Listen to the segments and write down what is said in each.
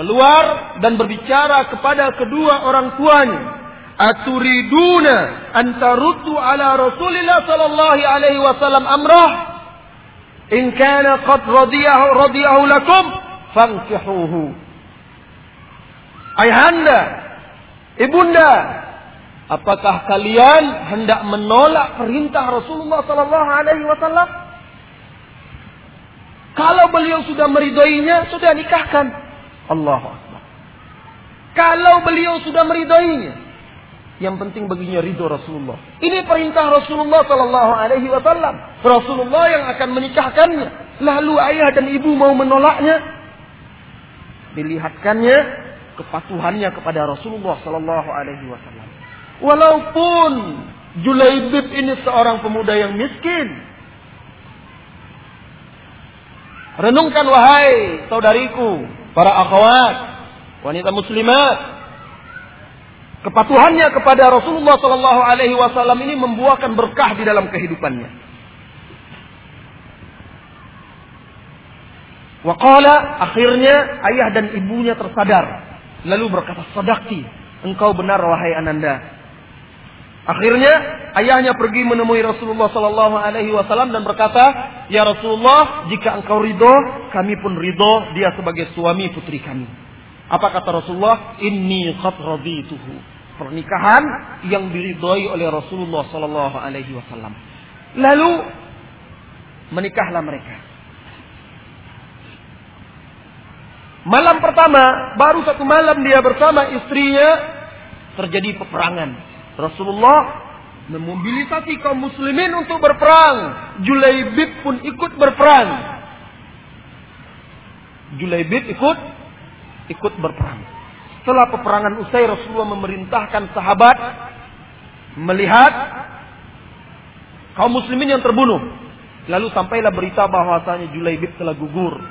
keluar dan berbicara kepada kedua orang tuanya. Aturiduna antarutu ala Rasulillah sallallahu alaihi wasallam amrah in kana qad radiyahu radiyahu lakum fankihuhu. Ayahanda, ibunda, apakah kalian hendak menolak perintah Rasulullah sallallahu alaihi wasallam? Kalau beliau sudah meridainya, sudah nikahkan. Allahu Akbar. Kalau beliau sudah meridainya, yang penting baginya ridho Rasulullah. Ini perintah Rasulullah Sallallahu Alaihi Wasallam. Rasulullah yang akan menikahkannya. Lalu ayah dan ibu mau menolaknya, dilihatkannya kepatuhannya kepada Rasulullah Sallallahu Alaihi Wasallam. Walaupun Julaibib ini seorang pemuda yang miskin, renungkan wahai saudariku, para akhwat, wanita muslimat. Kepatuhannya kepada Rasulullah Sallallahu Alaihi Wasallam ini membuahkan berkah di dalam kehidupannya. Wakala akhirnya ayah dan ibunya tersadar. Lalu berkata, sadakti, engkau benar wahai ananda. Akhirnya ayahnya pergi menemui Rasulullah Sallallahu Alaihi Wasallam dan berkata, Ya Rasulullah, jika engkau ridho, kami pun ridho dia sebagai suami putri kami. Apa kata Rasulullah? Inni qad. Pernikahan yang diridhoi oleh Rasulullah Sallallahu Alaihi Wasallam. Lalu menikahlah mereka. Malam pertama, baru satu malam dia bersama istrinya terjadi peperangan. Rasulullah memobilisasi kaum muslimin untuk berperang. Julaibib pun ikut berperang. Julaibib ikut ikut berperang. Setelah peperangan usai Rasulullah memerintahkan sahabat melihat kaum muslimin yang terbunuh. Lalu sampailah berita bahwasanya Julaibib telah gugur.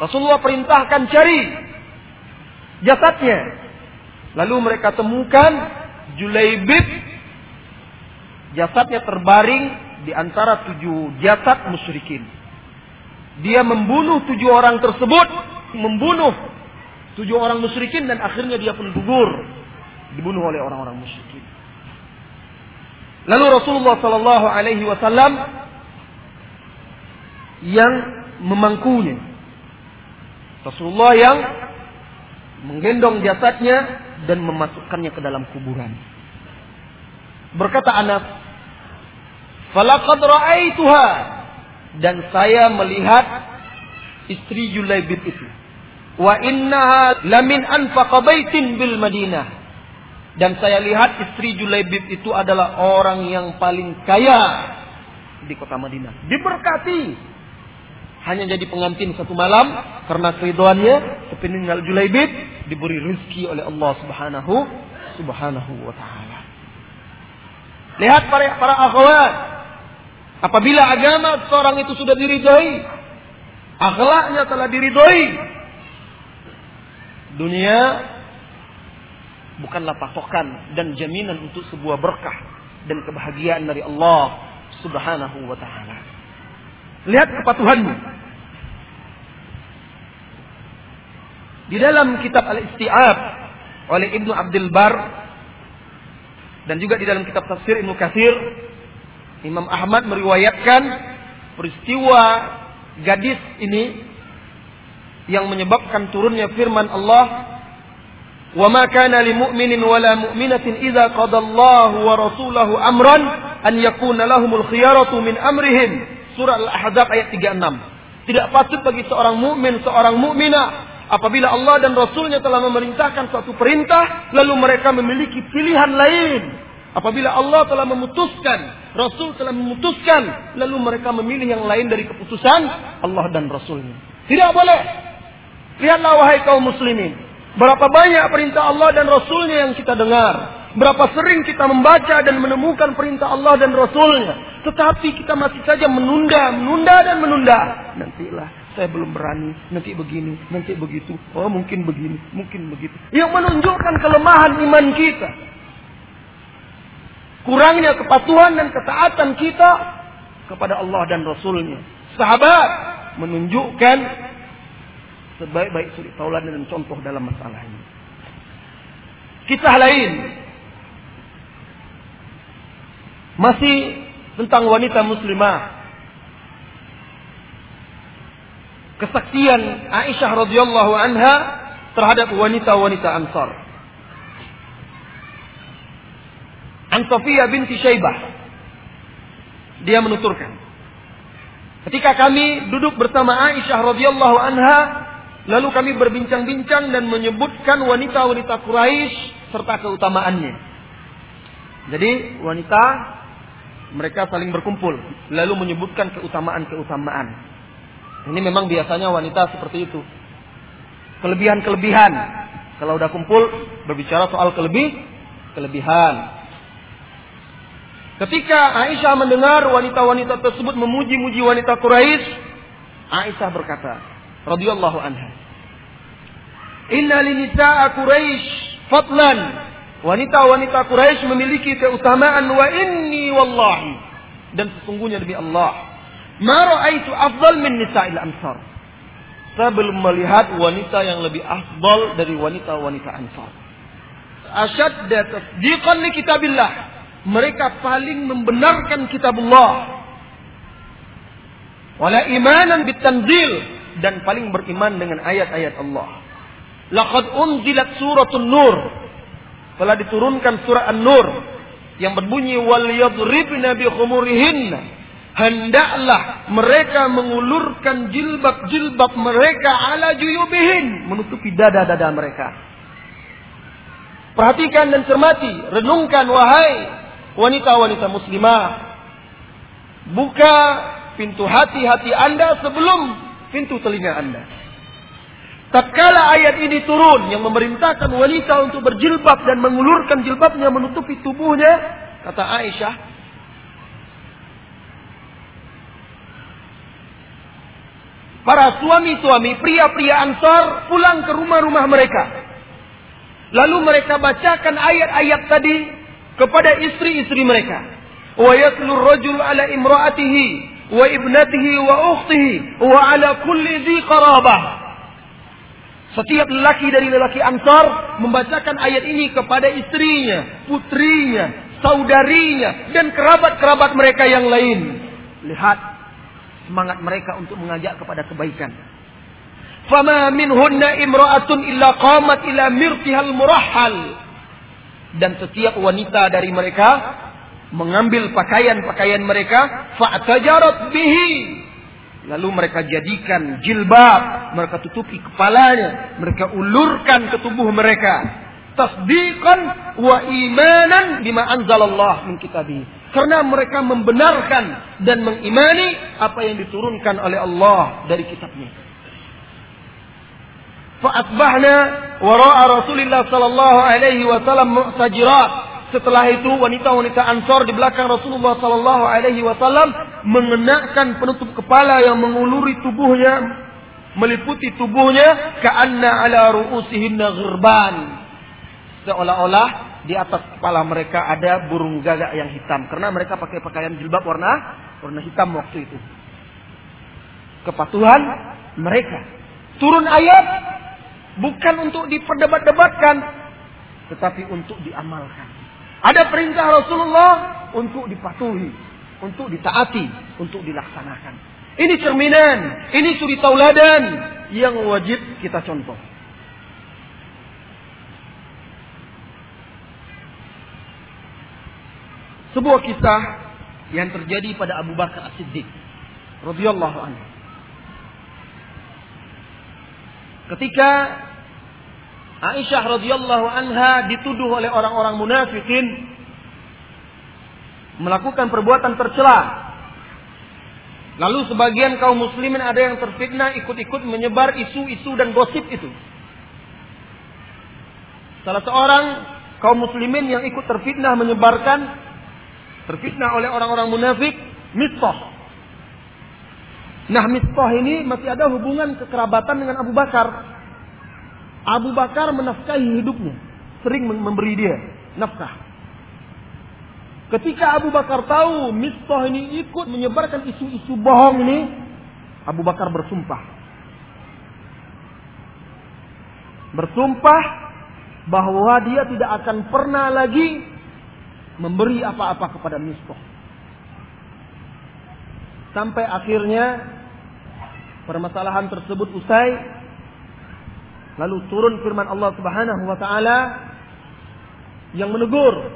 Rasulullah perintahkan cari jasadnya. Lalu mereka temukan Julaibib jasadnya terbaring di antara tujuh jasad musyrikin. Dia membunuh tujuh orang tersebut, membunuh tujuh orang musyrikin dan akhirnya dia pun gugur dibunuh oleh orang-orang musyrikin. Lalu Rasulullah Sallallahu Alaihi Wasallam yang memangkunya Rasulullah yang menggendong jasadnya dan memasukkannya ke dalam kuburan. Berkata Anas, "Falaqad ra'aituha" dan saya melihat istri Julaibib itu. Wa innaha lamin anfaqa baitin bil Madinah. Dan saya lihat istri Julaibib itu adalah orang yang paling kaya di kota Madinah. Diberkati hanya jadi pengantin satu malam karena keriduannya sepeninggal Julaibib diberi rezeki oleh Allah Subhanahu Subhanahu wa taala. Lihat para para akhwat, apabila agama seorang itu sudah diridhoi, akhlaknya telah diridhoi, dunia bukanlah patokan dan jaminan untuk sebuah berkah dan kebahagiaan dari Allah Subhanahu wa taala. Lihat kepatuhanmu. Di dalam kitab Al-Isti'ab oleh Ibnu Abdul Bar dan juga di dalam kitab tafsir Ibnu Katsir Imam Ahmad meriwayatkan peristiwa gadis ini yang menyebabkan turunnya firman Allah wa ma kana lil mu'minin wala mu'minatin idza qadallahu wa rasulahu amran an yakuna lahumul khiyaratu min amrihim surah Al-Ahzab ayat 36. Tidak patut bagi seorang mukmin, seorang mukminah apabila Allah dan Rasulnya telah memerintahkan suatu perintah, lalu mereka memiliki pilihan lain. Apabila Allah telah memutuskan, Rasul telah memutuskan, lalu mereka memilih yang lain dari keputusan Allah dan Rasulnya. Tidak boleh. Lihatlah wahai kaum muslimin. Berapa banyak perintah Allah dan Rasulnya yang kita dengar. Berapa sering kita membaca dan menemukan perintah Allah dan Rasulnya. Tetapi kita masih saja menunda, menunda dan menunda. Nantilah, saya belum berani. Nanti begini, nanti begitu. Oh mungkin begini, mungkin begitu. Yang menunjukkan kelemahan iman kita. Kurangnya kepatuhan dan ketaatan kita kepada Allah dan Rasulnya. Sahabat menunjukkan sebaik-baik suri tauladan dan contoh dalam masalah ini. Kisah lain masih tentang wanita muslimah. Kesaksian Aisyah radhiyallahu anha terhadap wanita-wanita Ansar. An Sofia binti Syaibah. Dia menuturkan. Ketika kami duduk bersama Aisyah radhiyallahu anha, lalu kami berbincang-bincang dan menyebutkan wanita-wanita Quraisy serta keutamaannya. Jadi wanita mereka saling berkumpul lalu menyebutkan keutamaan-keutamaan. Ini memang biasanya wanita seperti itu. Kelebihan-kelebihan. Kalau udah kumpul berbicara soal kelebih kelebihan. Ketika Aisyah mendengar wanita-wanita tersebut memuji-muji wanita Quraisy, Aisyah berkata, radhiyallahu anha, "Inna linisa'a Quraisy fadlan." Wanita-wanita Quraisy memiliki keutamaan wa inni wallahi dan sesungguhnya demi Allah, ma ra'aitu afdal min nisa'il ansar. Saya belum melihat wanita yang lebih afdal dari wanita-wanita Ansar. Asyadda tasdiqan li kitabillah mereka paling membenarkan kitab Allah. Wala imanan bitanzil dan paling beriman dengan ayat-ayat Allah. Laqad unzilat suratun nur. Telah diturunkan surah An-Nur yang berbunyi wal yadribna bi khumurihinna. Hendaklah mereka mengulurkan jilbab-jilbab mereka ala juyubihin menutupi dada-dada mereka. Perhatikan dan cermati, renungkan wahai wanita-wanita muslimah. Buka pintu hati-hati Anda sebelum pintu telinga Anda. Tatkala ayat ini turun yang memerintahkan wanita untuk berjilbab dan mengulurkan jilbabnya menutupi tubuhnya, kata Aisyah, Para suami-suami, pria-pria Ansar pulang ke rumah-rumah mereka. Lalu mereka bacakan ayat-ayat tadi kepada istri-istri mereka. Wa yatlu rajul ala imra'atihi wa ibnatihi wa ukhtihi wa ala kulli dhi qarabah. Setiap lelaki dari lelaki Ansar membacakan ayat ini kepada istrinya, putrinya, saudarinya, dan kerabat-kerabat mereka yang lain. Lihat semangat mereka untuk mengajak kepada kebaikan. Fama minhunna imra'atun illa qamat ila mirtihal murahhal dan setiap wanita dari mereka mengambil pakaian-pakaian mereka fa'tajarat bihi. Lalu mereka jadikan jilbab mereka tutupi kepalanya mereka ulurkan ke tubuh mereka. Tasdiqan wa imanan bima anzalallah min kitabi. Karena mereka membenarkan dan mengimani apa yang diturunkan oleh Allah dari kitabnya Fa'asbahna wara'a Rasulullah sallallahu alaihi wasallam mu'tajirat. Setelah itu wanita-wanita Ansor di belakang Rasulullah sallallahu alaihi wasallam mengenakan penutup kepala yang menguluri tubuhnya, meliputi tubuhnya ka'anna ala ru'usihinna ghirban. Seolah-olah di atas kepala mereka ada burung gagak yang hitam karena mereka pakai pakaian jilbab warna warna hitam waktu itu. Kepatuhan mereka. Turun ayat Bukan untuk diperdebat-debatkan. Tetapi untuk diamalkan. Ada perintah Rasulullah untuk dipatuhi. Untuk ditaati. Untuk dilaksanakan. Ini cerminan. Ini suri tauladan. Yang wajib kita contoh. Sebuah kisah yang terjadi pada Abu Bakar As-Siddiq radhiyallahu anhu. Ketika Aisyah radhiyallahu anha dituduh oleh orang-orang munafikin melakukan perbuatan tercela. Lalu sebagian kaum muslimin ada yang terfitnah ikut-ikut menyebar isu-isu dan gosip itu. Salah seorang kaum muslimin yang ikut terfitnah menyebarkan terfitnah oleh orang-orang munafik Mistah. Nah Mistah ini masih ada hubungan kekerabatan dengan Abu Bakar. Abu Bakar menafkahi hidupnya. Sering memberi dia nafkah. Ketika Abu Bakar tahu Mistah ini ikut menyebarkan isu-isu bohong ini, Abu Bakar bersumpah. bersumpah bahwa dia tidak akan pernah lagi memberi apa-apa kepada Mistah. Sampai akhirnya permasalahan tersebut usai lalu turun firman Allah Subhanahu wa taala yang menegur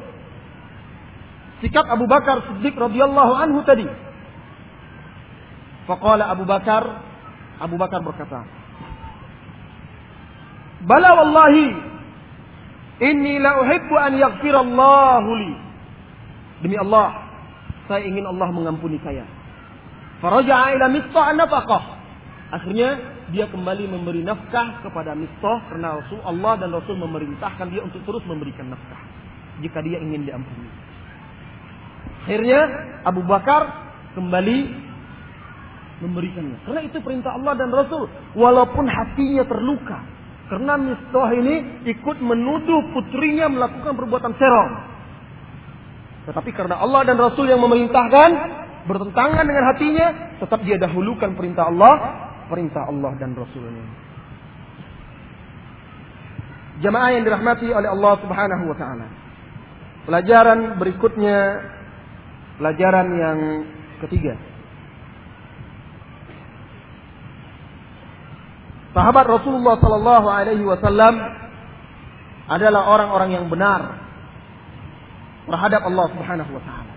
sikap Abu Bakar Siddiq radhiyallahu anhu tadi. Faqala Abu Bakar Abu Bakar berkata, "Bala wallahi inni la uhibbu an yaghfirallahu li." Demi Allah, saya ingin Allah mengampuni saya. Faraja'a ila Mistah nafaqah. Akhirnya dia kembali memberi nafkah kepada Mistah karena Rasul Allah dan Rasul memerintahkan dia untuk terus memberikan nafkah jika dia ingin diampuni. Akhirnya Abu Bakar kembali memberikannya. Karena itu perintah Allah dan Rasul. Walaupun hatinya terluka. Karena Mistah ini ikut menuduh putrinya melakukan perbuatan serong. Tetapi karena Allah dan Rasul yang memerintahkan, bertentangan dengan hatinya, tetap dia dahulukan perintah Allah, perintah Allah dan Rasulnya. Jamaah yang dirahmati oleh Allah Subhanahu wa taala. Pelajaran berikutnya pelajaran yang ketiga. Sahabat Rasulullah sallallahu alaihi wasallam adalah orang-orang yang benar terhadap Allah Subhanahu wa taala.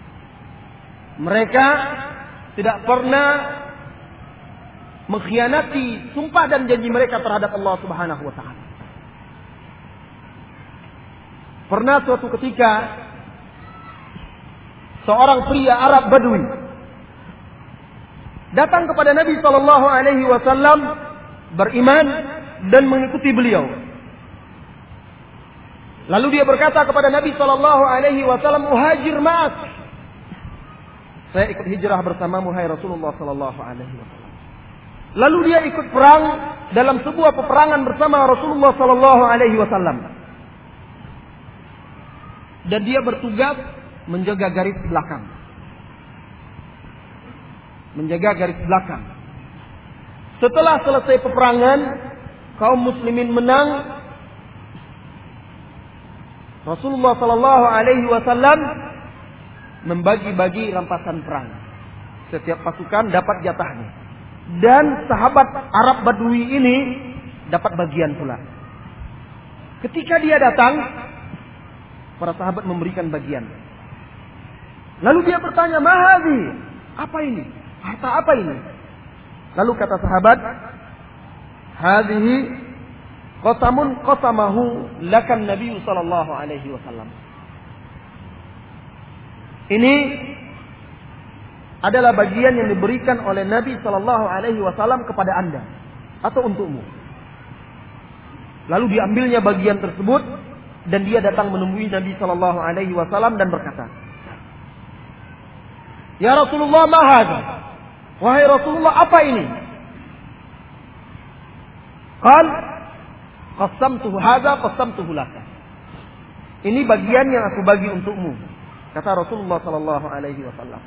Mereka tidak pernah mengkhianati sumpah dan janji mereka terhadap Allah Subhanahu wa taala. Pernah suatu ketika seorang pria Arab Badui datang kepada Nabi Shallallahu Alaihi Wasallam beriman dan mengikuti beliau. Lalu dia berkata kepada Nabi Shallallahu Alaihi Wasallam, muhajir mas. Saya ikut hijrah bersama Muhai Rasulullah Shallallahu Alaihi Wasallam. Lalu dia ikut perang dalam sebuah peperangan bersama Rasulullah Shallallahu Alaihi Wasallam. Dan dia bertugas menjaga garis belakang. Menjaga garis belakang. Setelah selesai peperangan, kaum muslimin menang Rasulullah Sallallahu Alaihi Wasallam membagi-bagi rampasan perang. Setiap pasukan dapat jatahnya. Dan sahabat Arab Badui ini dapat bagian pula. Ketika dia datang, para sahabat memberikan bagian. Lalu dia bertanya, Mahadi, apa ini? Harta apa ini? Lalu kata sahabat, Hadihi Qasamun qasamahu lakan Nabi sallallahu alaihi wasallam. Ini adalah bagian yang diberikan oleh Nabi sallallahu alaihi wasallam kepada Anda atau untukmu. Lalu diambilnya bagian tersebut dan dia datang menemui Nabi sallallahu alaihi wasallam dan berkata, "Ya Rasulullah, ma Wahai Rasulullah, apa ini?" Qal Qasamtuhu hadza qasamtuhu laka. Ini bagian yang aku bagi untukmu. Kata Rasulullah sallallahu alaihi wasallam.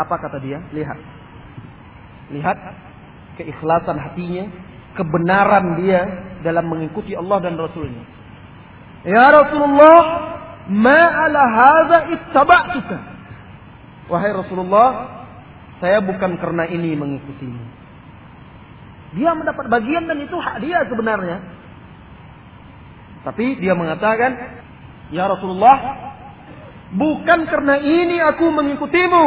Apa kata dia? Lihat. Lihat keikhlasan hatinya, kebenaran dia dalam mengikuti Allah dan Rasulnya. Ya Rasulullah, ma ala hadza ittaba'tuka. Wahai Rasulullah, saya bukan karena ini mengikutimu. Dia mendapat bagian dan itu hak dia sebenarnya. Tapi dia mengatakan, Ya Rasulullah, bukan karena ini aku mengikutimu.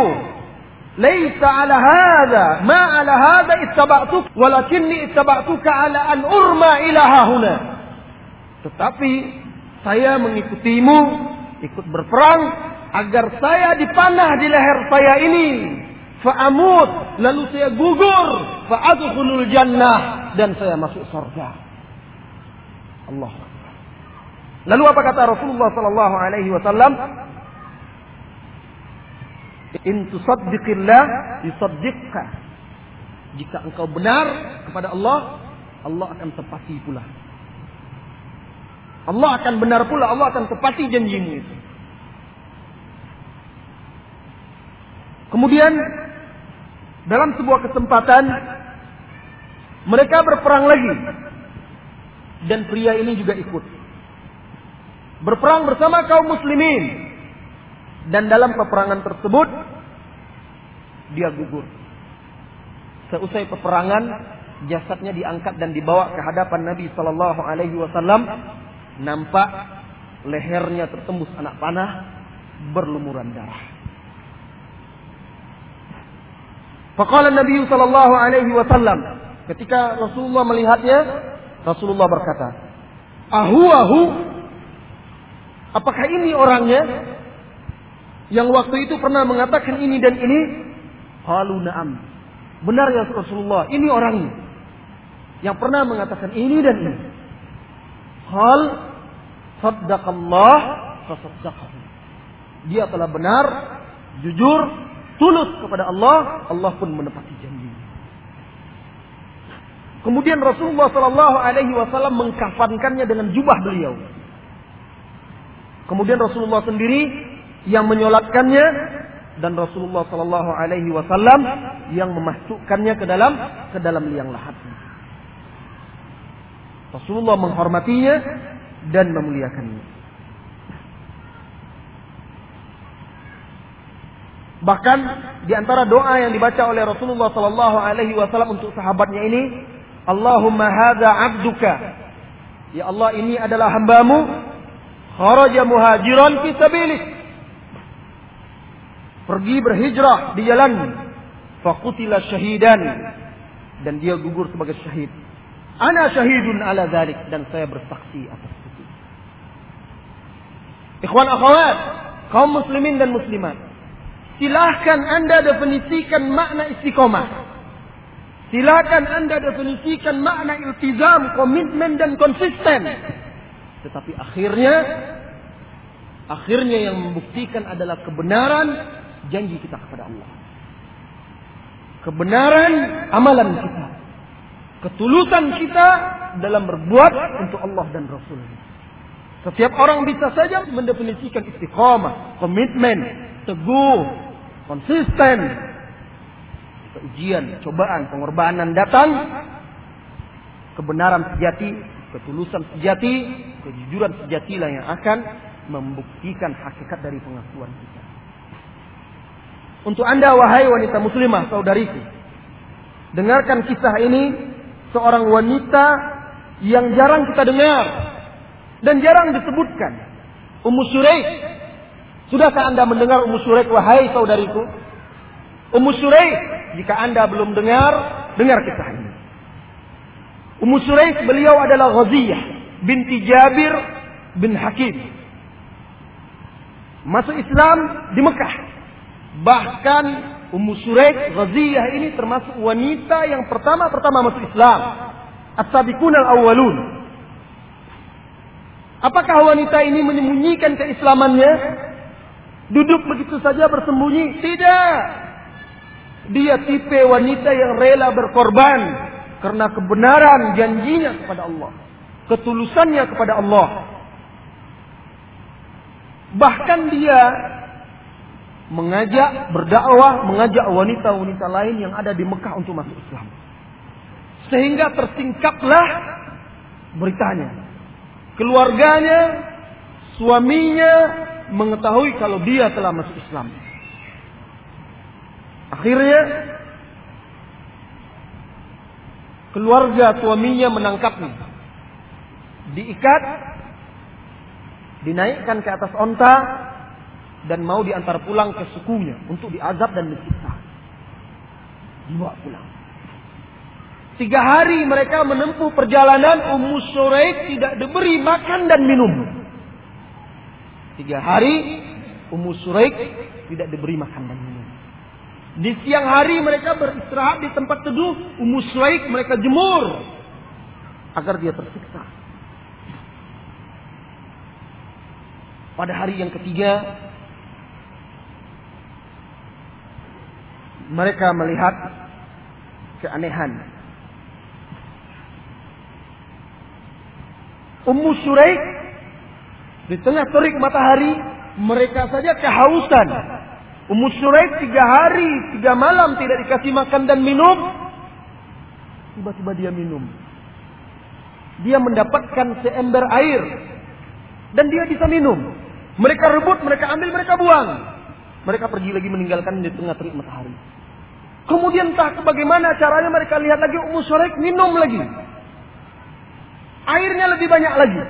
Laisa ala hadha, ma ala hadha ittaba'tuk, walakinni ittaba'tuka ala an urma ilaha huna. Tetapi saya mengikutimu, ikut berperang agar saya dipanah di leher saya ini. Fa'amut lalu saya gugur. Fa'adkhulul jannah dan saya masuk surga. Allah. Lalu apa kata Rasulullah sallallahu alaihi wasallam in tusaddiqillah yusaddiqka jika engkau benar kepada Allah Allah akan tepati pula Allah akan benar pula Allah akan tepati janjimu itu Kemudian dalam sebuah kesempatan mereka berperang lagi. dan pria ini juga ikut. Berperang bersama kaum muslimin. Dan dalam peperangan tersebut dia gugur. Seusai peperangan, jasadnya diangkat dan dibawa ke hadapan Nabi Shallallahu Alaihi Wasallam. Nampak lehernya tertembus anak panah, berlumuran darah. Faqala Nabi Shallallahu Alaihi Wasallam, ketika Rasulullah melihatnya, Rasulullah berkata, Ahu ahu, apakah ini orangnya? Yang waktu itu pernah mengatakan ini dan ini? Halu na'am. Benar ya Rasulullah, ini orangnya. Yang pernah mengatakan ini dan ini. Hal saddaqallah fasaddaqahu. Dia telah benar, jujur, tulus kepada Allah, Allah pun menepati janji. Kemudian Rasulullah Shallallahu Alaihi Wasallam mengkafankannya dengan jubah beliau. Kemudian Rasulullah sendiri yang menyolatkannya dan Rasulullah Shallallahu Alaihi Wasallam yang memasukkannya ke dalam ke dalam liang lahatnya. Rasulullah menghormatinya dan memuliakannya. Bahkan di antara doa yang dibaca oleh Rasulullah Shallallahu Alaihi Wasallam untuk sahabatnya ini, Allahumma hadza abduka. Ya Allah ini adalah hambamu. Kharaja muhajiran fi sabilik. Pergi berhijrah di jalan. Fakutila syahidan. Dan dia gugur sebagai syahid. Ana syahidun ala dhalik. Dan saya bersaksi atas itu. Ikhwan akhwat. Kaum muslimin dan muslimat. Silahkan anda definisikan makna istiqomah. Silakan Anda definisikan makna iltizam, komitmen dan konsisten. Tetapi akhirnya akhirnya yang membuktikan adalah kebenaran janji kita kepada Allah. Kebenaran amalan kita. Ketulusan kita dalam berbuat untuk Allah dan Rasul. Setiap orang bisa saja mendefinisikan istiqomah, komitmen, teguh, konsisten, ujian, cobaan, pengorbanan datang, kebenaran sejati, ketulusan sejati, kejujuran sejatilah yang akan membuktikan hakikat dari pengakuan kita. Untuk anda wahai wanita muslimah saudariku, dengarkan kisah ini seorang wanita yang jarang kita dengar dan jarang disebutkan. Ummu Suraik. Sudahkah anda mendengar Ummu Suraik wahai saudariku? Ummu Suraik jika Anda belum dengar, dengar kisah ini. Ummu Suraik beliau adalah Ghaziyah binti Jabir bin Hakim. Masuk Islam di Mekah. Bahkan Ummu Suraik Ghaziyah ini termasuk wanita yang pertama-pertama masuk Islam. As-sabiqun al-awwalun. Apakah wanita ini menyembunyikan keislamannya? Duduk begitu saja bersembunyi? Tidak. Dia tipe wanita yang rela berkorban karena kebenaran janjinya kepada Allah, ketulusannya kepada Allah. Bahkan dia mengajak berdakwah, mengajak wanita-wanita lain yang ada di Mekah untuk masuk Islam. Sehingga tersingkaplah beritanya. Keluarganya, suaminya mengetahui kalau dia telah masuk Islam. Akhirnya keluarga suaminya menangkapnya. Diikat, dinaikkan ke atas onta dan mau diantar pulang ke sukunya untuk diazab dan disiksa. Dibawa pulang. Tiga hari mereka menempuh perjalanan Ummu Suraik tidak diberi makan dan minum. Tiga hari Ummu Suraik tidak diberi makan dan minum. Di siang hari mereka beristirahat di tempat teduh. Ummu Sulaik mereka jemur. Agar dia tersiksa. Pada hari yang ketiga. Mereka melihat keanehan. Ummu Suraik di tengah terik matahari mereka saja kehausan Ummu Suraik tiga hari, tiga malam tidak dikasih makan dan minum. Tiba-tiba dia minum. dia mendapatkan seember air dan dia bisa minum. Mereka rebut, mereka ambil, mereka buang. Mereka pergi lagi meninggalkan di tengah terik matahari. Kemudian entah bagaimana caranya mereka lihat lagi Ummu Suraik minum lagi. Airnya lebih banyak lagi.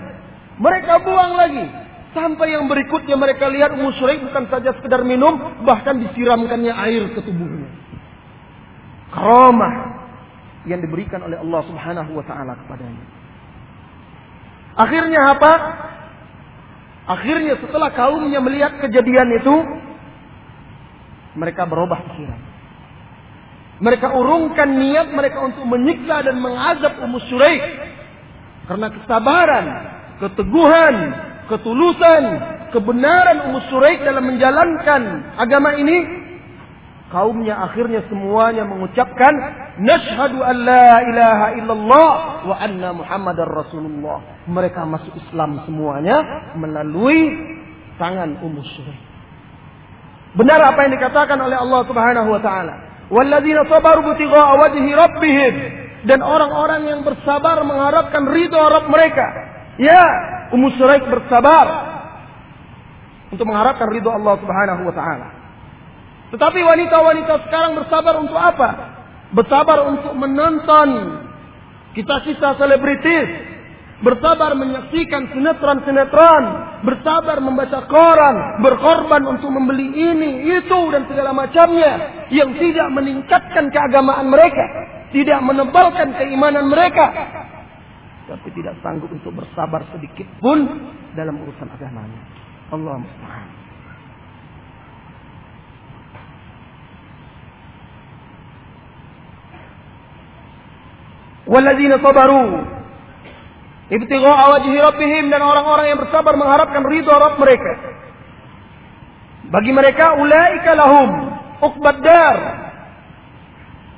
Mereka buang lagi. Sampai yang berikutnya mereka lihat Ummu Suraik bukan saja sekedar minum, bahkan disiramkannya air ke tubuhnya. Karamah yang diberikan oleh Allah Subhanahu wa taala kepadanya. Akhirnya apa? Akhirnya setelah kaumnya melihat kejadian itu, mereka berubah pikiran. Mereka urungkan niat mereka untuk menyiksa dan mengazab Ummu Suraik. Karena kesabaran, keteguhan, ketulusan, kebenaran Ummu Suraik dalam menjalankan agama ini kaumnya akhirnya semuanya mengucapkan nashhadu an la ilaha illallah wa anna muhammadar rasulullah. Mereka masuk Islam semuanya melalui tangan Ummu Suraik. Benar apa yang dikatakan oleh Allah Subhanahu wa taala. Walladzina sabaru butigha'a wajhi rabbihim dan orang-orang yang bersabar mengharapkan ridho Rabb mereka. Ya, Ummu Suraik bersabar untuk mengharapkan ridho Allah Subhanahu wa taala. Tetapi wanita-wanita sekarang bersabar untuk apa? Bersabar untuk menonton kisah-kisah selebritis. Bersabar menyaksikan sinetron-sinetron. Bersabar membaca koran. Berkorban untuk membeli ini, itu, dan segala macamnya. Yang tidak meningkatkan keagamaan mereka. Tidak menebalkan keimanan mereka. Tapi tidak sanggup untuk bersabar sedikit pun dalam urusan agamanya. Allah mustahil. Walladzina sabaru ibtigha'a wajhi rabbihim dan orang-orang yang bersabar mengharapkan ridha Rabb mereka. Bagi mereka ulaika lahum uqbad dar.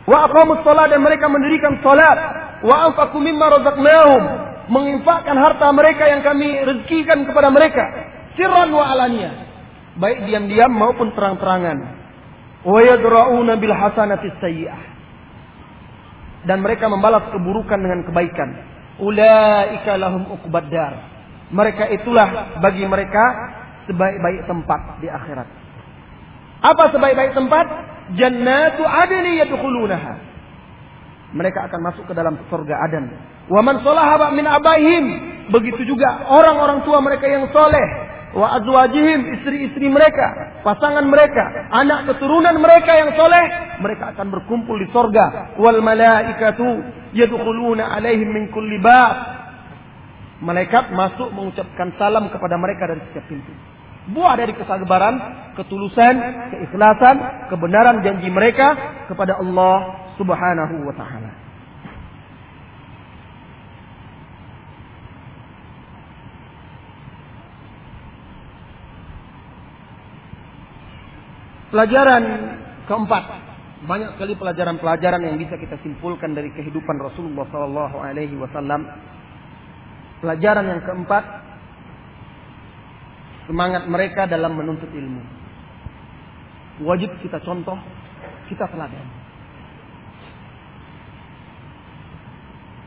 Wa aqamus salat dan mereka mendirikan salat. Wa anfaqu mimma razaqnahum. Menginfakkan harta mereka yang kami rezekikan kepada mereka. Sirran wa alaniya. Baik diam-diam maupun terang-terangan. Wa yadra'una bil hasanati sayyi'ah. Dan mereka membalas keburukan dengan kebaikan. Ulaika lahum uqbaddar. Mereka itulah bagi mereka sebaik-baik tempat di akhirat. Apa sebaik-baik tempat? Jannatu adni yadkhulunaha. Mereka akan masuk ke dalam surga Adan. Wa man salaha min abaihim. Begitu juga orang-orang tua mereka yang soleh wa azwajihim istri-istri mereka, pasangan mereka, anak keturunan mereka yang soleh, mereka akan berkumpul di sorga. Wal malaikatu yadkhuluna alaihim min kulli bab. Malaikat masuk mengucapkan salam kepada mereka dari setiap pintu. Buah dari kesabaran, ketulusan, keikhlasan, kebenaran janji mereka kepada Allah Subhanahu wa taala. Pelajaran keempat, banyak sekali pelajaran-pelajaran yang bisa kita simpulkan dari kehidupan Rasulullah Sallallahu Alaihi Wasallam. Pelajaran yang keempat, semangat mereka dalam menuntut ilmu. Wajib kita contoh, kita teladan.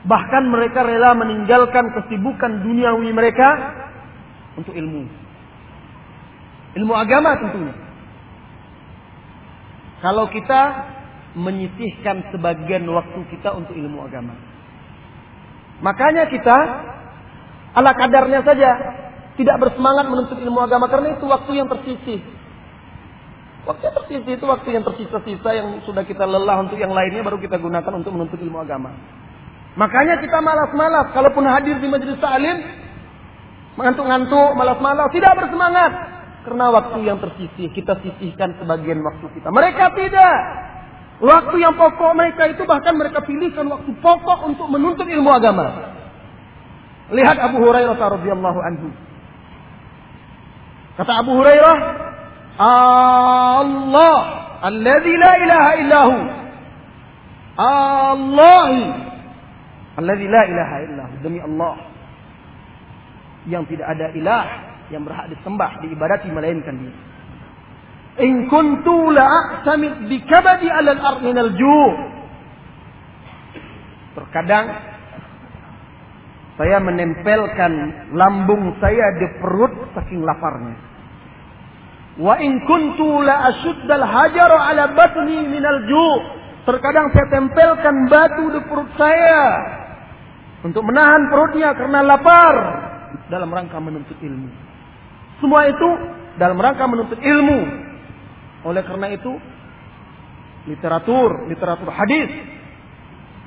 Bahkan mereka rela meninggalkan kesibukan duniawi mereka untuk ilmu. Ilmu agama tentunya. Kalau kita menyisihkan sebagian waktu kita untuk ilmu agama. Makanya kita ala kadarnya saja tidak bersemangat menuntut ilmu agama karena itu waktu yang tersisih. Waktu yang tersisih itu waktu yang tersisa-sisa yang sudah kita lelah untuk yang lainnya baru kita gunakan untuk menuntut ilmu agama. Makanya kita malas-malas kalaupun hadir di majelis ta'lim mengantuk-ngantuk, malas-malas, tidak bersemangat. Karena waktu yang tersisih, kita sisihkan sebagian waktu kita. Mereka tidak. Waktu yang pokok mereka itu bahkan mereka pilihkan waktu pokok untuk menuntut ilmu agama. Lihat Abu Hurairah radhiyallahu anhu. Kata Abu Hurairah, Allah alladzi la ilaha illahu. Allah alladzi la ilaha illahu. Demi Allah yang tidak ada ilah yang berhak disembah, diibadati melainkan dia. In kuntu la'tamid bikabadi 'ala al-ard min al-ju'. Terkadang Saya menempelkan lambung saya di perut saking laparnya. Wa in kuntu la ashuddal hajar ala batni minal ju' Terkadang saya tempelkan batu di perut saya untuk menahan perutnya karena lapar dalam rangka menuntut ilmu. Semua itu dalam rangka menuntut ilmu. Oleh karena itu literatur, literatur hadis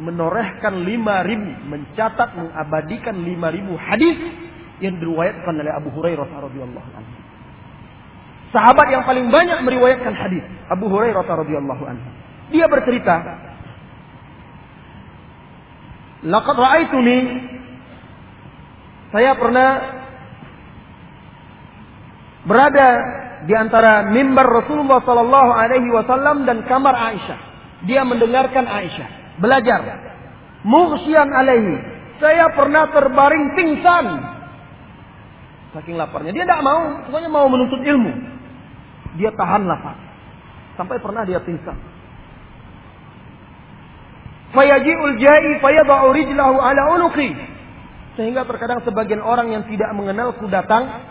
menorehkan lima ribu, mencatat, mengabadikan lima ribu hadis yang diriwayatkan oleh Abu Hurairah radhiyallahu anhu. Sahabat yang paling banyak meriwayatkan hadis Abu Hurairah radhiyallahu anhu. Dia bercerita, "Laqad ra'aituni" Saya pernah berada di antara mimbar Rasulullah sallallahu alaihi wasallam dan kamar Aisyah. Dia mendengarkan Aisyah, belajar. Mughsyan alaihi. Saya pernah terbaring pingsan. Saking laparnya. Dia tidak mau, pokoknya mau menuntut ilmu. Dia tahan lapar. Sampai pernah dia pingsan. Fayaji'ul ja'i fayada'u rijlahu ala. Sehingga terkadang sebagian orang yang tidak mengenalku datang,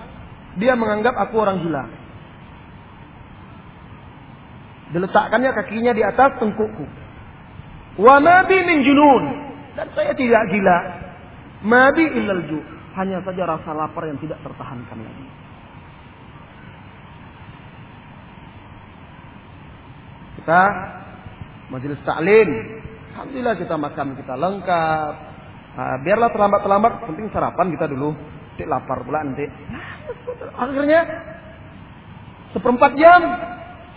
dia menganggap aku orang gila. Diletakkannya kakinya di atas tengkukku. Wa mabi min junun. Dan saya tidak gila. Mabi illal ju. Hanya saja rasa lapar yang tidak tertahankan lagi. Kita majelis taklim Alhamdulillah kita makan kita lengkap. Nah, biarlah terlambat-terlambat, penting sarapan kita dulu. Nanti lapar pula nanti. Akhirnya seperempat jam,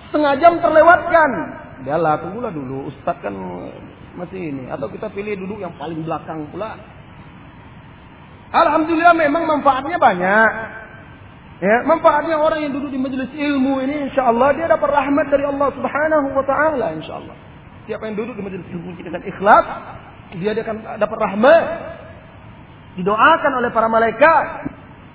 setengah jam terlewatkan. Biarlah tunggulah dulu. Ustadz kan masih ini. Atau kita pilih duduk yang paling belakang pula. Alhamdulillah memang manfaatnya banyak. Ya, manfaatnya orang yang duduk di majelis ilmu ini insya Allah dia dapat rahmat dari Allah Subhanahu wa taala insya Allah. Siapa yang duduk di majelis ilmu dengan ikhlas, dia akan dapat rahmat. Didoakan oleh para malaikat.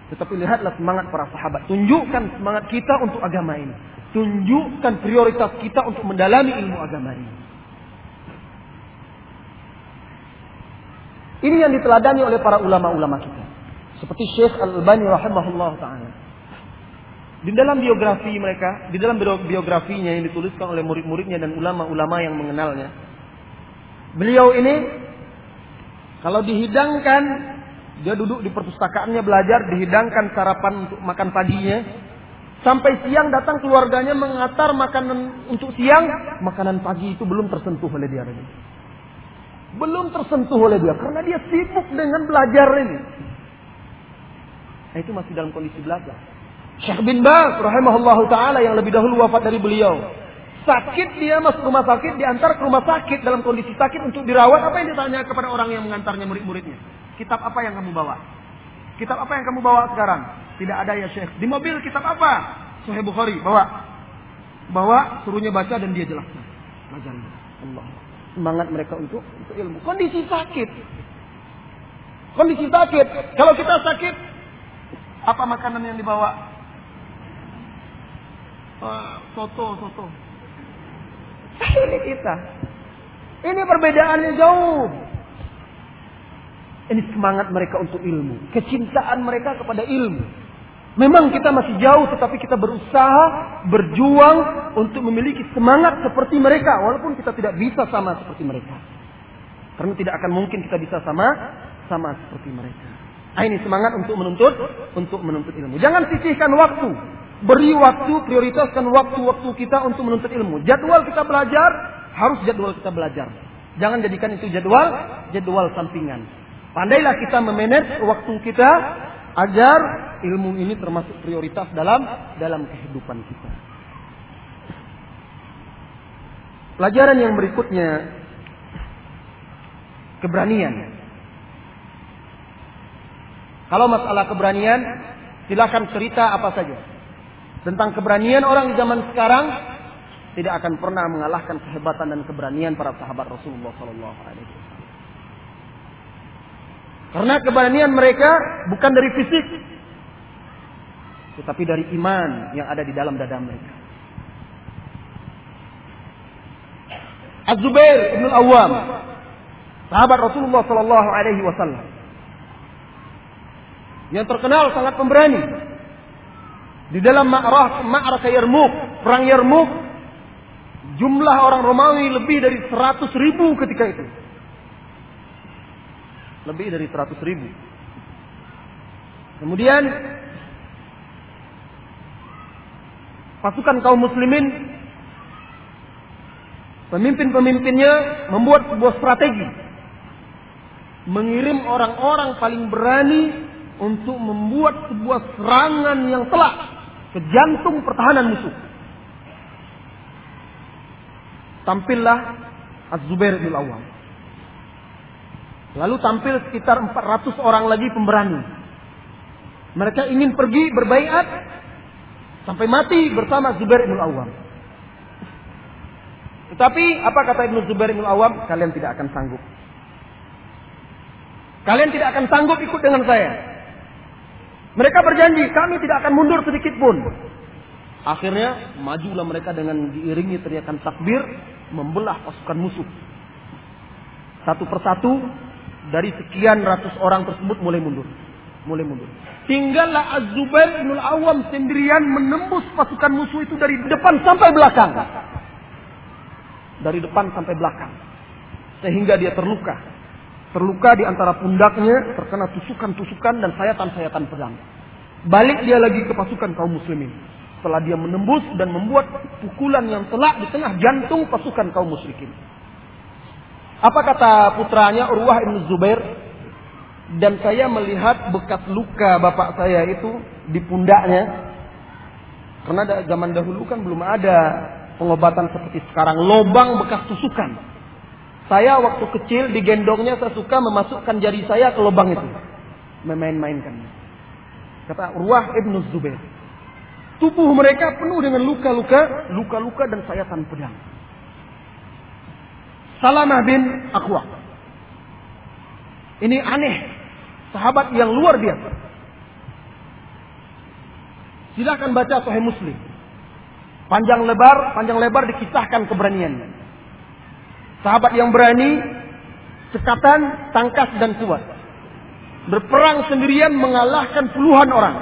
Tetapi lihatlah semangat para sahabat. Tunjukkan semangat kita untuk agama ini. Tunjukkan prioritas kita untuk mendalami ilmu agama ini. Ini yang diteladani oleh para ulama-ulama kita. Seperti Syekh Al-Albani rahimahullah ta'ala. Di dalam biografi mereka, di dalam biografinya yang dituliskan oleh murid-muridnya dan ulama-ulama yang mengenalnya. Beliau ini kalau dihidangkan, dia duduk di perpustakaannya belajar, dihidangkan sarapan untuk makan paginya. Sampai siang datang keluarganya mengantar makanan untuk siang, makanan pagi itu belum tersentuh oleh dia. Belum tersentuh oleh dia karena dia sibuk dengan belajar ini. Nah, itu masih dalam kondisi belajar. Syekh bin Baz rahimahullahu taala yang lebih dahulu wafat dari beliau. Sakit dia masuk rumah sakit, diantar ke rumah sakit dalam kondisi sakit untuk dirawat. Apa yang ditanya kepada orang yang mengantarnya murid-muridnya? Kitab apa yang kamu bawa? Kitab apa yang kamu bawa sekarang? Tidak ada ya Syekh. Di mobil kitab apa? Sahih Bukhari, bawa. Bawa, suruhnya baca dan dia jelaskan. Belajar. Allah. Semangat mereka untuk, untuk ilmu. Kondisi sakit. Kondisi sakit. Kalau kita sakit, apa makanan yang dibawa? uh, soto soto. Ini kita. Ini perbedaannya jauh. Ini semangat mereka untuk ilmu, kecintaan mereka kepada ilmu. Memang kita masih jauh tetapi kita berusaha berjuang untuk memiliki semangat seperti mereka walaupun kita tidak bisa sama seperti mereka. Karena tidak akan mungkin kita bisa sama sama seperti mereka. Nah, ini semangat untuk menuntut untuk menuntut ilmu. Jangan sisihkan waktu Beri waktu, prioritaskan waktu-waktu kita untuk menuntut ilmu. Jadwal kita belajar, harus jadwal kita belajar. Jangan jadikan itu jadwal, jadwal sampingan. Pandailah kita memanage waktu kita agar ilmu ini termasuk prioritas dalam dalam kehidupan kita. Pelajaran yang berikutnya keberanian. Kalau masalah keberanian, silakan cerita apa saja tentang keberanian orang di zaman sekarang tidak akan pernah mengalahkan kehebatan dan keberanian para sahabat Rasulullah Sallallahu Alaihi Wasallam. Karena keberanian mereka bukan dari fisik, tetapi dari iman yang ada di dalam dada mereka. Az-Zubair bin Awam, sahabat Rasulullah Sallallahu Alaihi Wasallam. yang terkenal sangat pemberani. Di dalam Ma'rah Ma'raka Yarmuk, perang Yarmuk, jumlah orang Romawi lebih dari 100 ribu ketika itu. Lebih dari 100 ribu. Kemudian pasukan kaum muslimin pemimpin-pemimpinnya membuat sebuah strategi mengirim orang-orang paling berani untuk membuat sebuah serangan yang telak ke jantung pertahanan musuh. Tampillah Az-Zubair bin Awam. Lalu tampil sekitar 400 orang lagi pemberani. Mereka ingin pergi berbaiat sampai mati bersama Zubair bin Awam. Tetapi apa kata Ibnu Zubair bin Awam? Kalian tidak akan sanggup. Kalian tidak akan sanggup ikut dengan saya. Mereka berjanji, kami tidak akan mundur sedikit pun. Akhirnya, majulah mereka dengan diiringi teriakan takbir, membelah pasukan musuh. Satu persatu, dari sekian ratus orang tersebut mulai mundur. Mulai mundur. Tinggallah Az-Zubair bin Awam sendirian menembus pasukan musuh itu dari depan sampai belakang. Dari depan sampai belakang. Sehingga dia terluka. Terluka di antara pundaknya, terkena tusukan-tusukan dan sayatan-sayatan pedang. Balik dia lagi ke pasukan kaum muslimin. Setelah dia menembus dan membuat pukulan yang telak di tengah jantung pasukan kaum musyrikin. Apa kata putranya Urwah ibn Zubair? Dan saya melihat bekas luka bapak saya itu di pundaknya. Karena zaman dahulu kan belum ada pengobatan seperti sekarang. Lobang bekas tusukan. Saya waktu kecil digendongnya saya suka memasukkan jari saya ke lubang itu. Memain-mainkan. Kata Urwah ibn Zubair. Tubuh mereka penuh dengan luka-luka, luka-luka dan sayatan pedang. Salamah bin Aqwa. Ini aneh. Sahabat yang luar biasa. Silahkan baca Sahih Muslim. Panjang lebar, panjang lebar dikisahkan keberaniannya. Sahabat yang berani, cekatan, tangkas dan kuat. Berperang sendirian mengalahkan puluhan orang.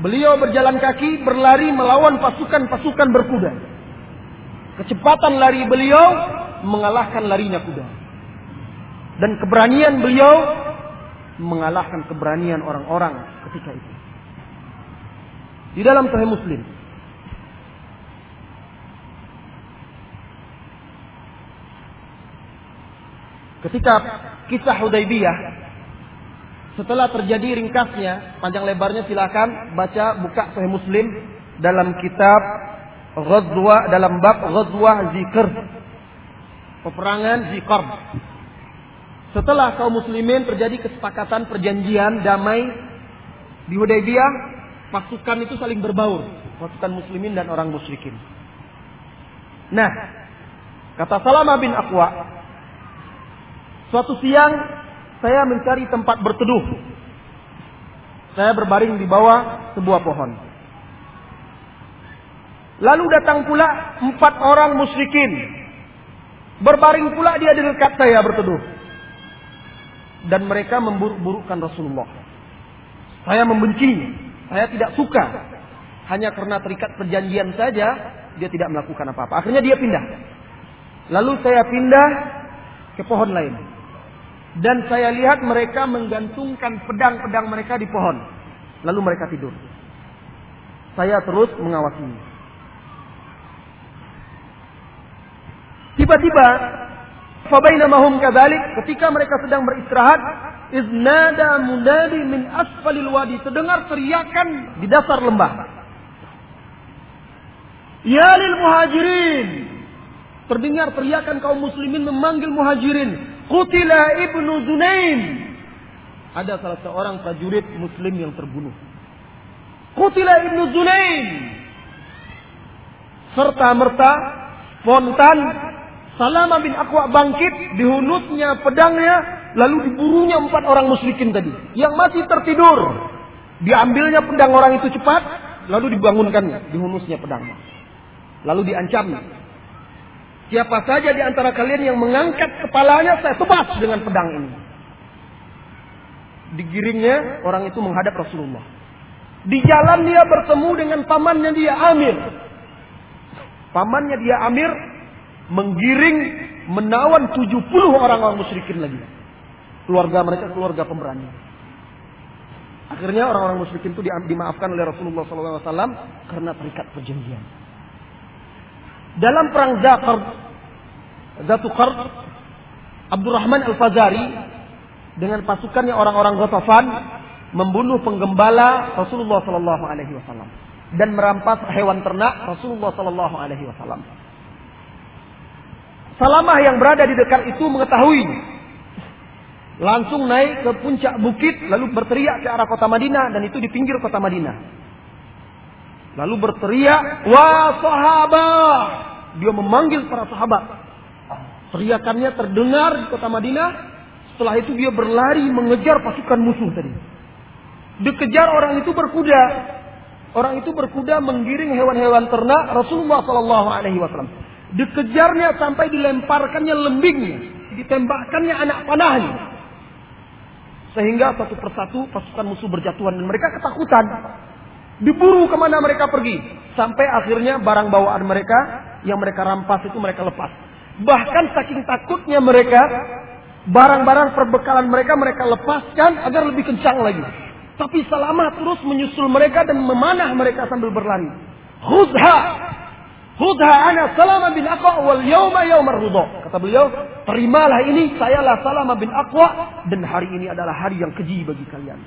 Beliau berjalan kaki berlari melawan pasukan-pasukan berkuda. Kecepatan lari beliau mengalahkan larinya kuda. Dan keberanian beliau mengalahkan keberanian orang-orang ketika itu. Di dalam Sahih Muslim. Ketika kisah Hudaybiyah setelah terjadi ringkasnya, panjang lebarnya silakan baca buka Sahih Muslim dalam kitab Ghazwa dalam bab Ghazwa Zikr. Peperangan Zikr. Setelah kaum muslimin terjadi kesepakatan perjanjian damai di Hudaybiyah, pasukan itu saling berbaur, pasukan muslimin dan orang musyrikin. Nah, kata Salamah bin Aqwa, suatu siang saya mencari tempat berteduh. Saya berbaring di bawah sebuah pohon. Lalu datang pula empat orang musyrikin. Berbaring pula dia di dekat saya berteduh. Dan mereka memburuk-burukkan Rasulullah. Saya membenci. Saya tidak suka. Hanya karena terikat perjanjian saja, dia tidak melakukan apa-apa. Akhirnya dia pindah. Lalu saya pindah ke pohon lain. Dan saya lihat mereka menggantungkan pedang-pedang mereka di pohon. Lalu mereka tidur. Saya terus mengawasinya. Tiba-tiba fabainamahum kadzalik ketika mereka sedang beristirahat iznada munadi min asfalil wadi terdengar teriakan di dasar lembah. Ya lil muhajirin terdengar teriakan kaum muslimin memanggil muhajirin. Qutila ibnu Zunaim ada salah seorang prajurit muslim yang terbunuh. Qutila ibnu Zunaim serta merta spontan Salama bin Aqwa bangkit, dihunusnya pedangnya, lalu diburunya empat orang musyrikin tadi. Yang masih tertidur. Diambilnya pedang orang itu cepat, lalu dibangunkannya, dihunusnya pedangnya. Lalu diancamnya. Siapa saja di antara kalian yang mengangkat kepalanya, saya tebas dengan pedang ini. Digiringnya orang itu menghadap Rasulullah. Di jalan dia bertemu dengan pamannya dia Amir. Pamannya dia Amir menggiring menawan 70 orang-orang musyrikin lagi. Keluarga mereka keluarga pemberani. Akhirnya orang-orang musyrikin itu dimaafkan oleh Rasulullah SAW karena terikat perjanjian. Dalam perang Zakar, Zatukar, Abdurrahman Al-Fazari dengan pasukannya orang-orang Ghatafan membunuh penggembala Rasulullah Wasallam dan merampas hewan ternak Rasulullah Wasallam. Salamah yang berada di dekat itu mengetahui. Langsung naik ke puncak bukit lalu berteriak ke arah kota Madinah dan itu di pinggir kota Madinah. Lalu berteriak, "Wa sahabat!" Dia memanggil para sahabat. Teriakannya terdengar di kota Madinah. Setelah itu dia berlari mengejar pasukan musuh tadi. Dikejar orang itu berkuda. Orang itu berkuda menggiring hewan-hewan ternak Rasulullah Sallallahu Alaihi Wasallam. Dikejarnya sampai dilemparkannya lembingnya, ditembakkannya anak panahnya. Sehingga satu persatu pasukan musuh berjatuhan dan mereka ketakutan. Diburu ke mana mereka pergi. Sampai akhirnya barang bawaan mereka yang mereka rampas itu mereka lepas. Bahkan saking takutnya mereka, barang-barang perbekalan mereka mereka lepaskan agar lebih kencang lagi. Tapi selama terus menyusul mereka dan memanah mereka sambil berlari. Khudha Khudha ana Salama bin Aqwa wal yawma yawmar ridha. Kata beliau, terimalah ini sayalah Salama bin Aqwa dan hari ini adalah hari yang keji bagi kalian.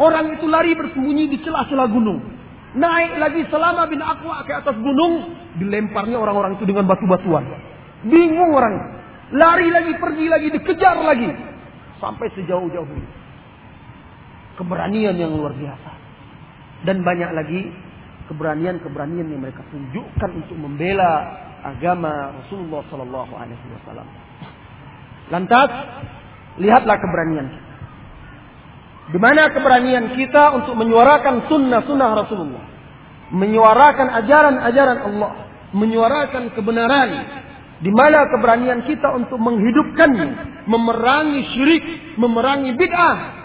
Orang itu lari bersembunyi di celah-celah gunung. Naik lagi Salama bin Aqwa ke atas gunung, dilemparnya orang-orang itu dengan batu-batuan. Bingung orang. Lari lagi, pergi lagi, dikejar lagi. Sampai sejauh-jauh ini. Keberanian yang luar biasa. Dan banyak lagi keberanian-keberanian yang mereka tunjukkan untuk membela agama Rasulullah Sallallahu Alaihi Wasallam. Lantas lihatlah keberanian kita. Di mana keberanian kita untuk menyuarakan sunnah-sunnah Rasulullah, menyuarakan ajaran-ajaran Allah, menyuarakan kebenaran. Di mana keberanian kita untuk menghidupkannya, memerangi syirik, memerangi bid'ah,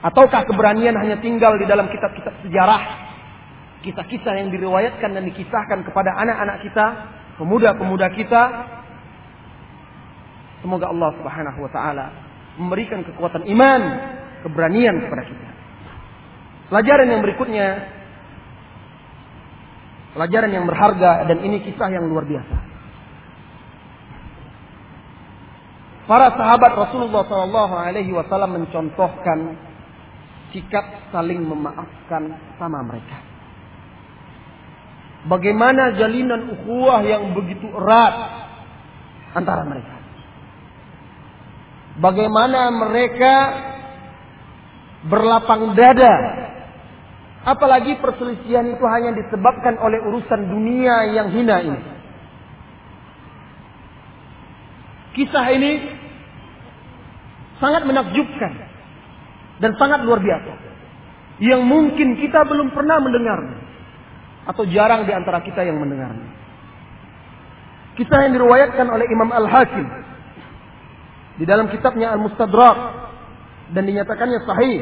Ataukah keberanian hanya tinggal di dalam kitab-kitab sejarah? Kisah-kisah yang diriwayatkan dan dikisahkan kepada anak-anak kita, pemuda-pemuda kita. Semoga Allah Subhanahu wa taala memberikan kekuatan iman, keberanian kepada kita. Pelajaran yang berikutnya pelajaran yang berharga dan ini kisah yang luar biasa. Para sahabat Rasulullah SAW Alaihi mencontohkan sikap saling memaafkan sama mereka. Bagaimana jalinan ukhuwah yang begitu erat antara mereka. Bagaimana mereka berlapang dada. Apalagi perselisihan itu hanya disebabkan oleh urusan dunia yang hina ini. Kisah ini sangat menakjubkan dan sangat luar biasa. Yang mungkin kita belum pernah mendengarnya. Atau jarang di antara kita yang mendengarnya. Kisah yang diriwayatkan oleh Imam Al-Hakim. Di dalam kitabnya Al-Mustadrak. Dan dinyatakannya sahih.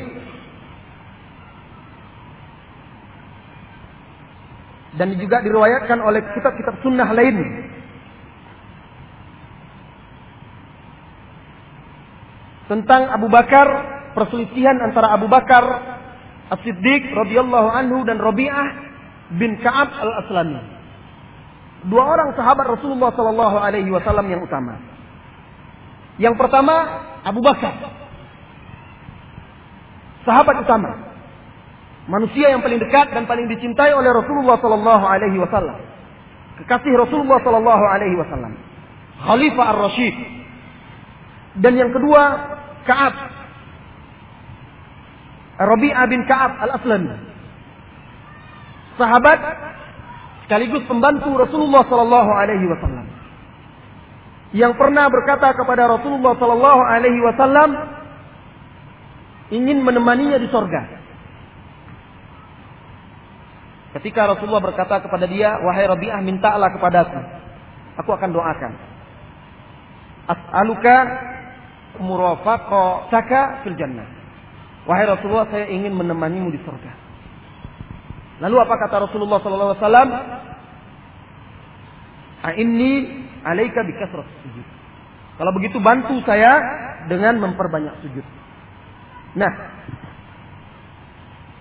Dan juga diriwayatkan oleh kitab-kitab sunnah lain. Tentang Abu Bakar perselisihan antara Abu Bakar As-Siddiq radhiyallahu anhu dan Rabi'ah bin Ka'ab al-Aslami. Dua orang sahabat Rasulullah sallallahu alaihi wasallam yang utama. Yang pertama Abu Bakar. Sahabat utama. Manusia yang paling dekat dan paling dicintai oleh Rasulullah sallallahu alaihi wasallam. Kekasih Rasulullah sallallahu alaihi wasallam. Khalifah ar-Rasyid. Dan yang kedua Ka'ab Rabi'ah bin Ka'ab al-Aslami. Sahabat sekaligus pembantu Rasulullah sallallahu alaihi wasallam. Yang pernah berkata kepada Rasulullah sallallahu alaihi wasallam ingin menemaninya di sorga. Ketika Rasulullah berkata kepada dia, "Wahai Rabi'ah, mintalah kepadaku. Aku akan doakan." As'aluka murafaqataka fil jannah. Wahai Rasulullah, saya ingin menemanimu di surga. Lalu apa kata Rasulullah sallallahu alaihi wasallam? Alaika bikasrat sujud. Kalau begitu bantu saya dengan memperbanyak sujud. Nah,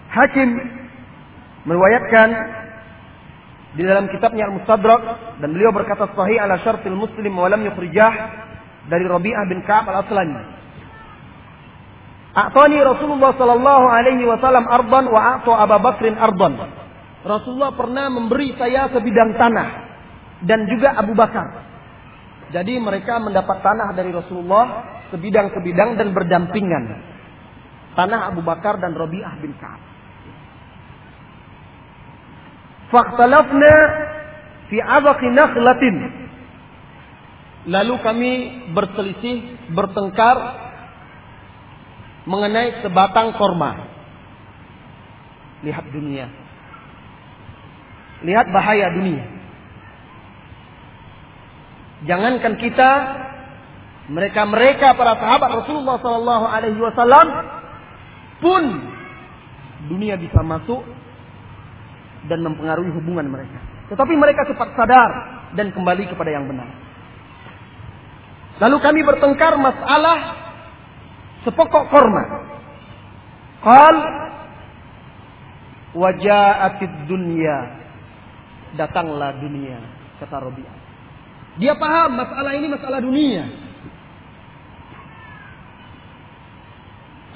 Hakim meriwayatkan di dalam kitabnya Al-Mustadrak dan beliau berkata sahih ala syartil muslim wa lam yukhrijah dari Rabi'ah bin Ka'ab al-Aslami. A'tani Rasulullah sallallahu alaihi wasallam ardan wa a'ta Abu Bakrin ardan. Rasulullah pernah memberi saya sebidang tanah dan juga Abu Bakar. Jadi mereka mendapat tanah dari Rasulullah sebidang-sebidang dan berdampingan. Tanah Abu Bakar dan Rabi'ah bin Ka'ab. Faktalafna fi abaqi nakhlatin. Lalu kami berselisih, bertengkar mengenai sebatang korma. Lihat dunia. Lihat bahaya dunia. Jangankan kita, mereka-mereka para sahabat Rasulullah Wasallam pun dunia bisa masuk dan mempengaruhi hubungan mereka. Tetapi mereka cepat sadar dan kembali kepada yang benar. Lalu kami bertengkar masalah sepokok korma. Qal waja'atid dunya. Datanglah dunia, kata Rabi'ah. Dia paham masalah ini masalah dunia.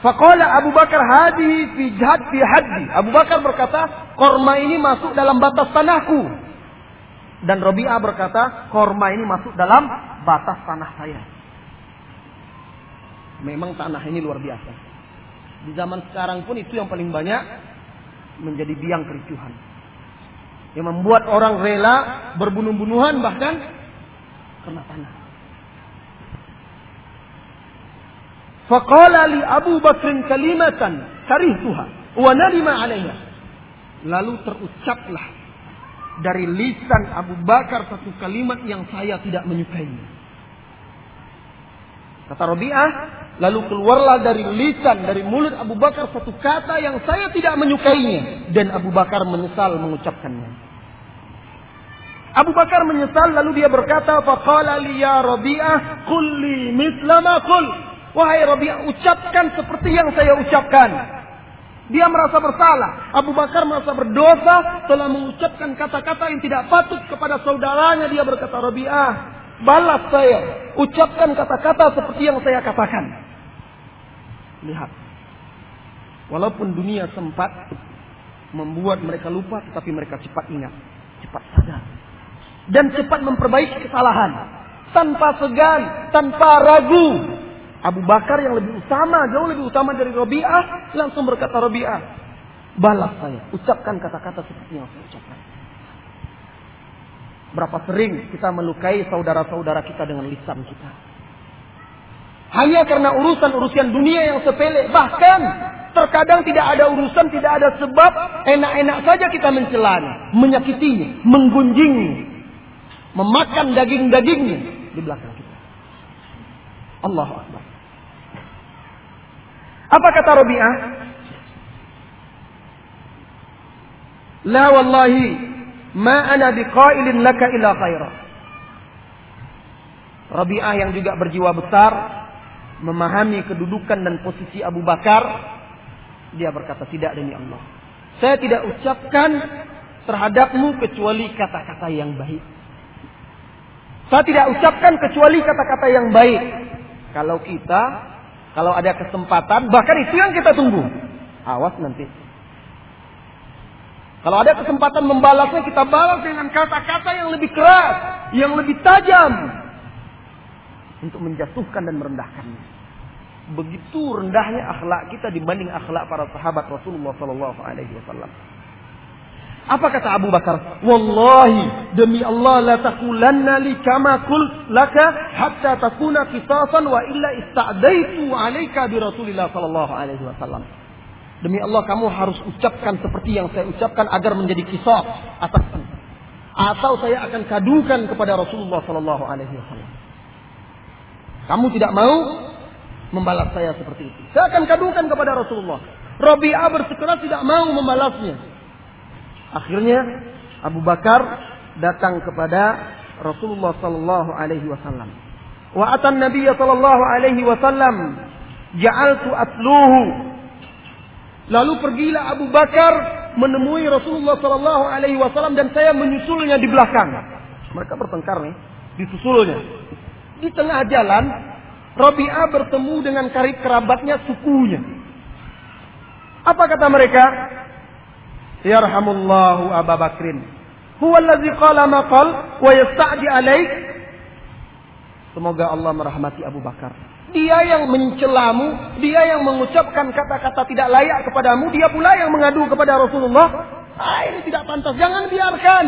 Faqala Abu Bakar hadi fi jihad fi. Abu Bakar berkata, korma ini masuk dalam batas tanahku. Dan Robi'ah berkata, korma ini masuk dalam batas tanah saya. Memang tanah ini luar biasa. Di zaman sekarang pun itu yang paling banyak menjadi biang kericuhan. Yang membuat orang rela berbunuh-bunuhan bahkan karena tanah. Faqala li Abu Bakr kalimatan karihtuha wa nadima 'alaiha. Lalu terucaplah dari lisan Abu Bakar satu kalimat yang saya tidak menyukainya. Kata Rabi'ah, lalu keluarlah dari lisan, dari mulut Abu Bakar satu kata yang saya tidak menyukainya. Dan Abu Bakar menyesal mengucapkannya. Abu Bakar menyesal lalu dia berkata, "Faqala li ya Rabi'ah, qul li mithla ma qul." Wahai Rabi'ah, ucapkan seperti yang saya ucapkan. Dia merasa bersalah. Abu Bakar merasa berdosa telah mengucapkan kata-kata yang tidak patut kepada saudaranya. Dia berkata, Rabi'ah, balas saya. Ucapkan kata-kata seperti yang saya katakan. Lihat. Walaupun dunia sempat membuat mereka lupa, tetapi mereka cepat ingat. Cepat sadar dan cepat memperbaiki kesalahan tanpa segan, tanpa ragu. Abu Bakar yang lebih utama, jauh lebih utama dari Robi'ah, langsung berkata Robi'ah, balas saya, ucapkan kata-kata seperti yang saya ucapkan. Berapa sering kita melukai saudara-saudara kita dengan lisan kita. Hanya karena urusan-urusan dunia yang sepele. Bahkan terkadang tidak ada urusan, tidak ada sebab. Enak-enak saja kita mencelana, menyakitinya, menggunjingnya memakan daging-dagingnya di belakang kita. Allahu Akbar. Apa kata Rabi'ah? La wallahi ma ana biqailin laka ila khaira. Rabi'ah yang juga berjiwa besar memahami kedudukan dan posisi Abu Bakar dia berkata tidak demi Allah. Saya tidak ucapkan terhadapmu kecuali kata-kata yang baik. Saya tidak ucapkan kecuali kata-kata yang baik. Kalau kita, kalau ada kesempatan, bahkan itu yang kita tunggu. Awas nanti. Kalau ada kesempatan membalasnya, kita balas dengan kata-kata yang lebih keras, yang lebih tajam. Untuk menjatuhkan dan merendahkannya. Begitu rendahnya akhlak kita dibanding akhlak para sahabat Rasulullah Sallallahu Alaihi Wasallam. Apa kata Abu Bakar? Wallahi demi Allah la taqulanna li kama kul laka hatta takuna qisasan wa illa ista'daitu alaika bi Rasulillah sallallahu alaihi wasallam. Demi Allah kamu harus ucapkan seperti yang saya ucapkan agar menjadi kisah atas atau saya akan kadukan kepada Rasulullah sallallahu alaihi wasallam. Kamu tidak mau membalas saya seperti itu. Saya akan kadukan kepada Rasulullah. Rabi'ah bersikeras tidak mau membalasnya. Akhirnya Abu Bakar datang kepada Rasulullah sallallahu alaihi wasallam. Wa atan Nabi sallallahu alaihi wasallam ja'altu atluhu. Lalu pergilah Abu Bakar menemui Rasulullah sallallahu alaihi wasallam dan saya menyusulnya di belakang. Mereka bertengkar nih, disusulnya. Di tengah jalan, Rabi'ah bertemu dengan karib kerabatnya sukunya. Apa kata mereka? Yarhamullahu Abu Bakrin. Huwa allazi qala ma qal wa yasta'di alaik. Semoga Allah merahmati Abu Bakar. Dia yang mencelamu, dia yang mengucapkan kata-kata tidak layak kepadamu, dia pula yang mengadu kepada Rasulullah. Ah, ini tidak pantas, jangan biarkan.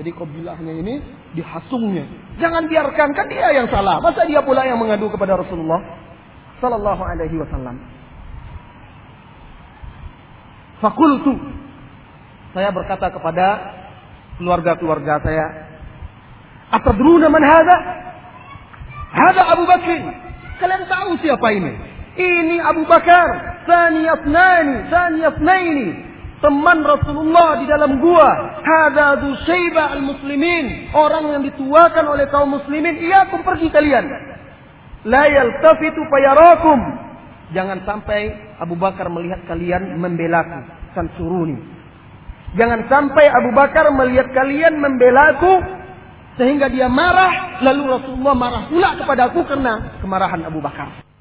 Jadi kabilahnya ini dihasungnya. Jangan biarkan, kan dia yang salah. Masa dia pula yang mengadu kepada Rasulullah sallallahu alaihi wasallam. Fakultu. Saya berkata kepada keluarga-keluarga saya. Atadruna man hadha? Hadha Abu Bakr. Kalian tahu siapa ini? Ini Abu Bakar. Saniyatnani. Saniyatnaini. Teman Rasulullah di dalam gua. Hadha Dusayba al-muslimin. Orang yang dituakan oleh kaum muslimin. Iyakum pergi kalian. La yaltafitu fayarakum. Jangan sampai Abu Bakar melihat kalian membelaku. Sansuruni. Jangan sampai Abu Bakar melihat kalian membelaku. Sehingga dia marah. Lalu Rasulullah marah pula kepadaku karena kemarahan Abu Bakar.